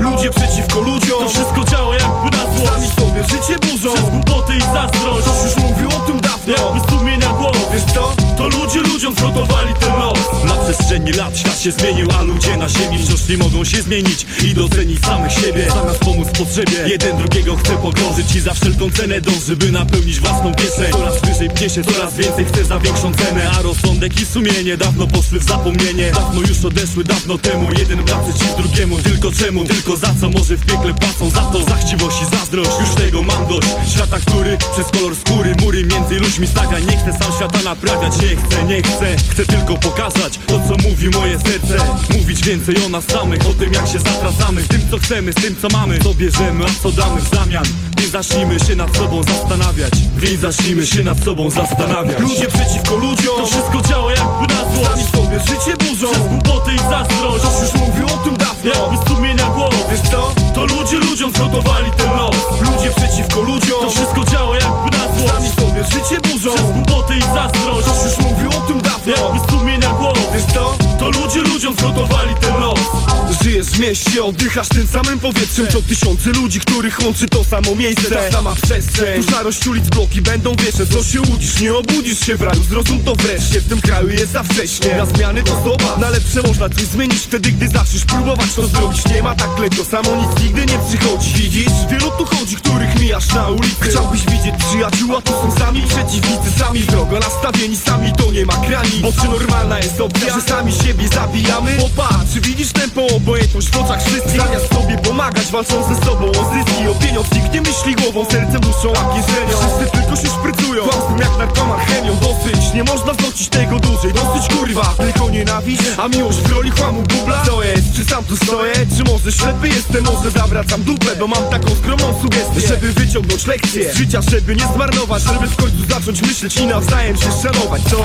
Ludzie przeciwko ludziom, to wszystko się zmienił, a ludzie na ziemi wciąż nie mogą się zmienić i docenić samych siebie. Zamiast pomóc potrzebie, jeden drugiego chce pogrążyć i za wszelką cenę dąży, by napełnić własną kieszeń Coraz wyżej pnie się, coraz więcej chce za większą cenę A rozsądek i sumienie dawno poszły w zapomnienie. Dawno już odeszły, dawno temu, jeden brat przeciw drugiemu Tylko czemu, tylko za co, może w piekle płacą za to? Za chciwość i zazdrość, już tego mam dość. Świata, który przez kolor skóry mury między ludźmi stawia. Nie chcę sam świata naprawiać, nie chcę, nie chcę Chcę tylko pokazać to, co mówi moje serce Mówić więcej o nas samych, o tym jak się zatracamy Z tym, co chcemy, z tym, co mamy Co bierzemy, a co damy w zamian. Więc zacznijmy się nad sobą zastanawiać. Więc zacznijmy się nad sobą zastanawiać. Ludzie przeciwko ludziom. To wszystko działa jakby na Sami sobie życie burzą ludziom zgotowali ten los Żyjesz w mieście, oddychasz tym samym powietrzem. Co tysiące ludzi, których łączy to samo miejsce. Ta sama przestrzeń. Tu szarość ulic, bloki będą wiesze. Co się łudzisz, nie obudzisz się w raju. Zrozum to wreszcie, w tym kraju jest za wcześnie. Na zmiany to zdoba, na lepsze można coś zmienić Wtedy, gdy zaczniesz próbować to zrobić. Nie ma tak lekko, samo nic nigdy nie przychodzi. Widzisz? Wielu tu chodzi, których mijasz na ulicy. Chciałbyś widzieć przyjaciół, tu są sami przeciwnicy. Sami wrogo nastawieni, sami to nie ma granic Bo czy normalna jest opcja, że sami siebie zabijamy? Popatrz, widzisz tempo, obojętność w oczach wszystkich Zamiast sobie pomagać, walczą ze sobą. O zyski O pieniądz nikt nie myśli głową, sercem duszą, a kieszenią Wszyscy tylko się szprycują, kłamstwem jak narkoman chemią. Dosyć, nie można znosić tego dłużej. Dosyć kurwa, tylko nienawiść A miłość w roli chłamu bubla. Co jest, czy sam tu stoję, czy może ślepy jestem? Może zawracam dupę, bo mam taką skromną sugestię. Żeby wyciągnąć lekcję z życia, żeby nie zmarnować. Żeby w końcu zacząć myśleć i nawzajem się szanować, co?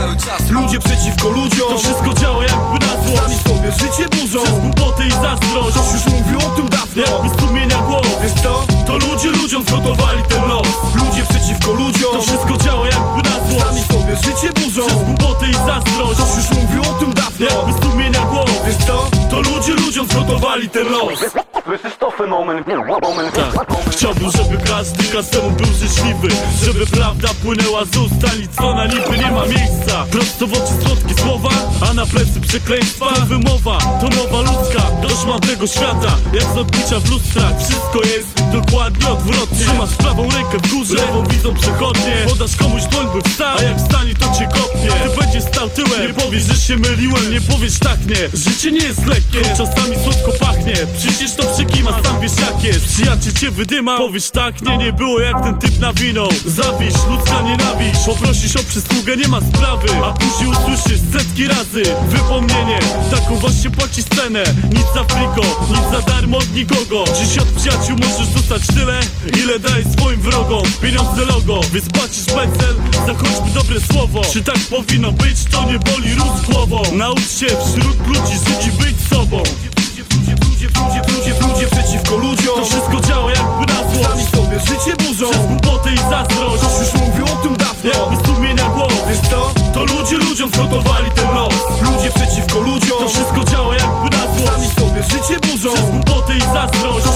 Cały czas, Ludzie przeciwko ludziom. To wszystko działa jakby na Sami złość sobie życie burzą. Przez głupoty i zazdrość. Ktoś już mówił o tym dawno. Jakby sumienia głos. Wiesz co? To ludzie ludziom zgotowali ten los. Ludzie przeciwko ludziom. To wszystko działa jakby na Sami złość sobie życie burzą. Przez głupoty i zazdrość. Ktoś już mówił o tym dawno. Jakby sumienia głos. Wiesz co? To ludzie ludziom zgotowali ten los tak. Chciałbym, żeby każdy każdemu był życzliwy. Żeby prawda płynęła z ust, a nic co na niby nie ma miejsca. Prosto w oczy słodkie słowa, a na plecy przekleństwa. To wymowa, to mowa ludzka, dość mam tego świata. Jak z odbicia w lustrach, wszystko jest dokładnie odwrotnie. Trzymasz prawą rękę w górze, lewą widzą przechodnie. Podasz komuś dłoń by wstał, a jak stanie to cię kopnie. Ty będziesz stał tyłem, nie powiesz, że się myliłem. Nie powiesz tak nie, życie nie jest lekkie Czasami słodko pachnie, przecież to przykima, sam wiesz jak jest. Przyjaciel cię wydyma, powiesz tak nie, nie było jak ten typ nawinął. Zawisz, ludzka nienawiść, poprosisz o przysługę, nie ma sprawy. A później usłyszysz setki razy wypomnienie. Taką właśnie płacisz cenę, nic za friko, nic za darmo od nikogo. Dziś od przyjaciół możesz dostać tyle, ile daj swoim wrogom. Pieniądze logo, więc płacisz pecel za choćby dobre słowo. Czy tak powinno być, to nie boli ród głową. Naucz się wśród ludzi żyć i być sobą Ludzie, ludzie, ludzie, ludzie, przeciwko ludziom. To wszystko działa jakby na Sami złość sobie życie burzą. Przez głupoty i zazdrość. Ktoś już mówił o tym dawno. Jakby sumienia głos Wiesz co? To ludzie ludziom zgotowali ten los. Ludzie przeciwko ludziom. To wszystko działa jakby na Sami złość sobie życie burzą. Przez głupoty i zazdrość